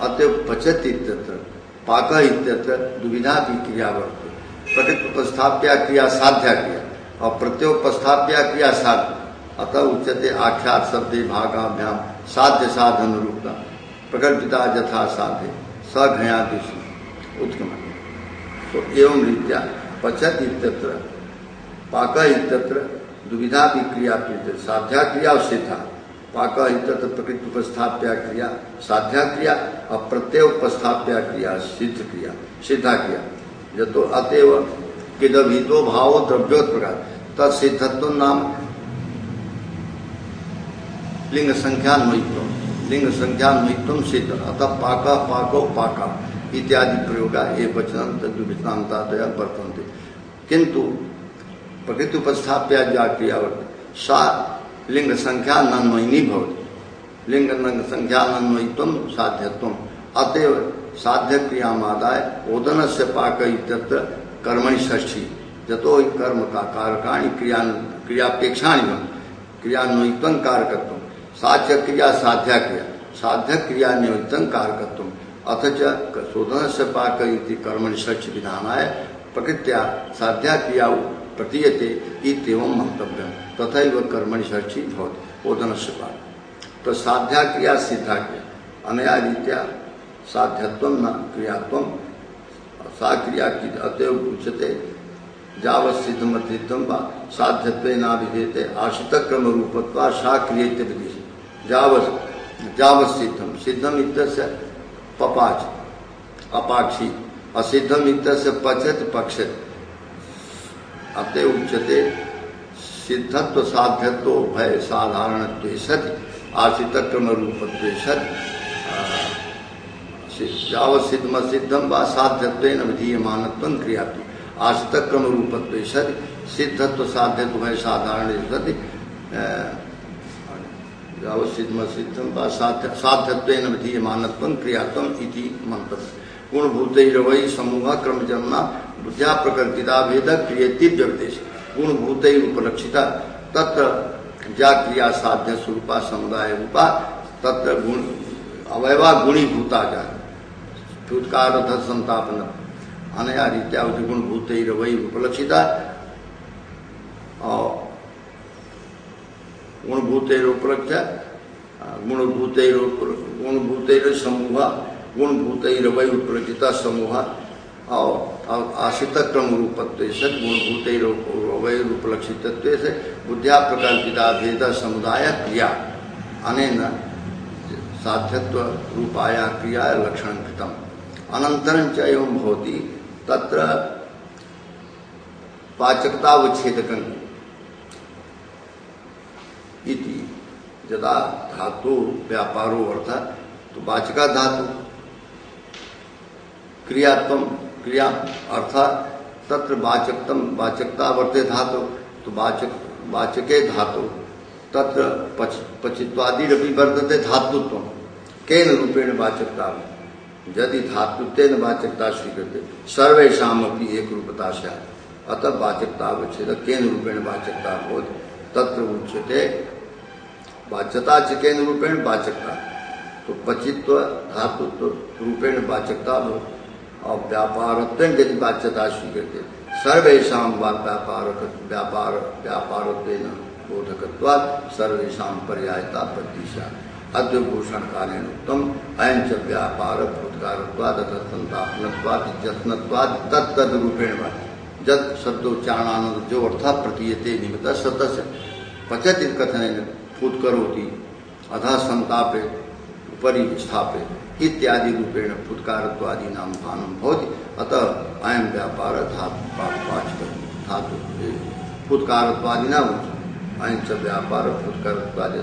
अतएव पचत इत्यत्र, पाक इत्यत्र दुविधा की क्रिया वर्त प्रकृति उपस्थाप्या क्रिया साध्या क्रिया और प्रत्योपस्थाप्या क्रिया साध्य। अतः उच्चते आख्यात शब्द भागाभ्याम साध्य साधन रूपता प्रकल्पिता यथा साध्य, सघया दिशु। उत्तम तो एवं रीत्या पचत इत्यत्र, पाक इत्यत्र दुविधा भी क्रिया साध्या क्रिया और सिद्धा पाक इत्यत्र प्रकृति उपस्थाप्या क्रिया साध्या क्रिया और प्रत्यय उपस्थाप्या क्रिया सिद्ध क्रिया सिद्धा क्रिया जो तो अतएव किदभितो भाव द्रव्योत प्रकार तत्सिद्धत्व नाम लिंग संख्या न्वयित्व लिंग संख्या सिद्ध। अतः पाक, पाको, पाका इत्यादि प्रयोग ये वचन तद्वितांतादया वर्तन्ते। किंतु प्रकृति उपस्थाप्या जा क्रिया सा लिंग संख्या नन्वयिनी भवति। लिंग संख्या नन्वयित्व साध्यत्व। अतएव साध्य क्रिया मादाय ओदन से पाक कर्मणि षष्ठी। जतो कर्म का कारकाणी क्रिया क्रियापेक्षाणी क्रियान्वयित्व कारकत्व साध्य क्रिया साध्या क्रिया साध्य क्रिया नियोजित कारकत्व। अथ च शोधन से पाक कर्मणि षष्ठ विधानाय प्रकृत्या साध्या क्रिया प्रतीयते इतम मंतव्य तथा कर्मणि षष्ठी ओदन से पाक तो साध्या क्रिया सिद्धा क्रिया। अनया रीत्या साध्यत्व न क्रियात्व। सा क्रिया की अतएव उच्यते। जावत सिद्धमतित्व व साध्यत्व नाभिधेयते। आश्रित क्रम रूपत्वा सा क्रियते विधि। जावत जावत सिद्धम सिद्धम इत्यस्य पपाच। अपाक्षी। असिद्धम इत्यस्य पचत, पक्षत। अतः उच्यते सिद्धत्व, साध्यत्व, भय साधारण सति आश्रित क्रम रूपत्व, सति। यावत सिद्धम सिद्धम व साध्यत्व विधीयमान क्रियात्व आश्रित क्रम रूपत्व, सति, सिद्धत्व, साध्यत्व, भय, साधारण, सति। यावत सिद्धम सिद्धम व साध्यत्व विधीयमान क्रियात्व इति मंतव्य गुणभूतैरवै समूह क्रम जन्मा बुद्ध्या प्रकृतिता भेद क्रियति व्यवदेश गुणभूत उपलक्षिता तत्र ज्या क्रिया साध्य स्वरूपा समुदाय रूपा तत्र गुण, अवयवा गुणीभूता जा फुटकार संतापन अनया रीत्या गुणभूत वही उपलक्षिता और गुणभूत उपलक्ष्य गुणभूत गुणभूत समूह गुणभूत वही उपलक्षिता समूह, और आश्रित क्रम रूपत्व सद गुणभूत वही उपलक्षित से, बुद्धिया प्रकल्पिता भेद समुदाय क्रिया। अनेन साध्यत्व रूपाया क्रिया लक्षण कृतम। अनंतरं च एवं तत्र पाचकतावच्छेदकं। इति यदा धातु व्यापारो अर्थात तो वाचका धातु क्रियात्म क्रिया अर्थात तत्र वाचकतम वाचकता वर्ते धातु तो वाचक वाचके धातु तत्र पच, पचित्वादिरपि वर्तते धातुत्व। केन रूपेण वाचकता? यदि धातुत्व वाचकता स्वीकृत सर्वेशा एक रूपता से अतः वाचकता अवच्छेद केन रूपेण वाचकता भवति तत्र उच्यते वाच्यता च केन रूपेण वाचकता? तो पचित्व धातुत्व रूपेण वाचकता भवति और व्यापारत्व यदि वाच्यता स्वीकृत सर्वेशा व्यापार व्यापार व्यापारत्व बोधकत्वाद सर्वेशा पर्यायता प्रतिशा अद्यभूषण कालीन उत्तम अयं च व्यापार भूतकारत्वाद संतापनत्वाद जत्नत्वाद तत्तद रूपेण जत शब्दोच्चारणानंद जो अर्थ प्रतीयते निमित्त सतस्य पचति कथन फुत्करोति। अधः संतापे उपरि स्थापित इत्यादि रूपेण फुत्कारत्वादि नाम भानम भवति। अतः अयम व्यापार धातु फुत्कारत्वादि न अयम च व्यापार फुत्कारत्वादि